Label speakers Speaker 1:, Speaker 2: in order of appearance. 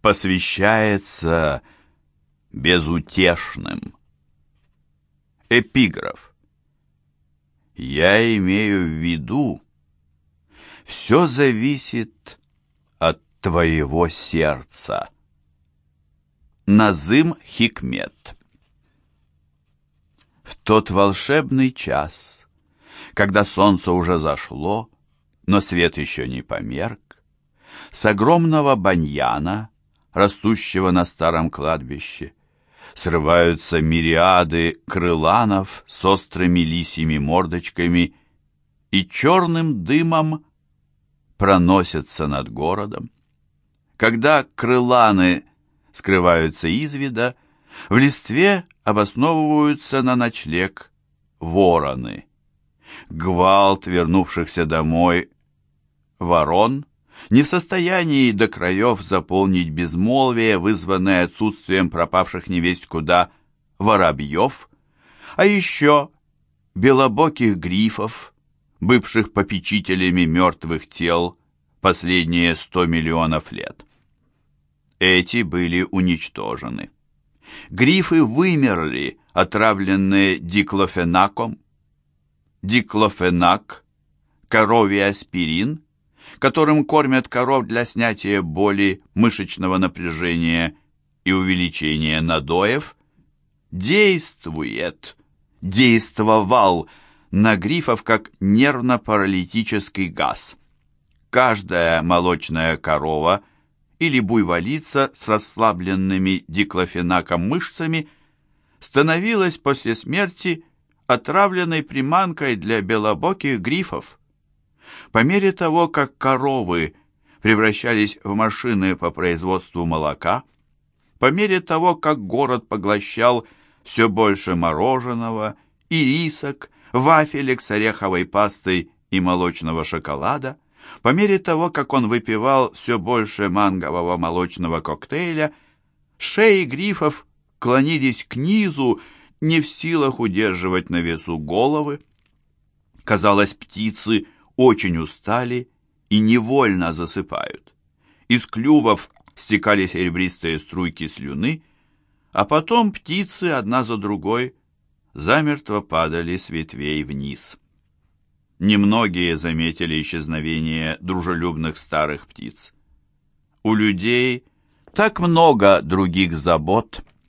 Speaker 1: посвящается безутешным. Эпиграф. Я имею в виду, все зависит от твоего сердца. Назым Хикмет В тот волшебный час, когда солнце уже зашло, но свет еще не померк, с огромного баньяна, растущего на старом кладбище, срываются мириады крыланов с острыми лисьими мордочками и черным дымом проносятся над городом. Когда крыланы скрываются из вида, в листве обосновываются на ночлег вороны. Гвалт вернувшихся домой ворон не в состоянии до краев заполнить безмолвие, вызванное отсутствием пропавших невесть куда воробьев, а еще белобоких грифов, бывших попечителями мертвых тел последние сто миллионов лет. Эти были уничтожены. Грифы вымерли, отравленные диклофенаком. Диклофенак, коровий аспирин, которым кормят коров для снятия боли, мышечного напряжения и увеличения надоев, действует, действовал на грифов как нервно-паралитический газ. Каждая молочная корова или буйволица с расслабленными диклофенаком мышцами становилась после смерти отравленной приманкой для белобоких грифов. По мере того, как коровы превращались в машины по производству молока, по мере того, как город поглощал все больше мороженого, ирисок, вафелек с ореховой пастой и молочного шоколада, по мере того, как он выпивал все больше мангового молочного коктейля, шеи грифов клонились к низу, не в силах удерживать на весу головы. Казалось, птицы очень устали и невольно засыпают. Из клювов стекали серебристые струйки слюны, а потом птицы одна за другой замертво падали с ветвей вниз. Немногие заметили исчезновение дружелюбных старых птиц. У людей так много других забот –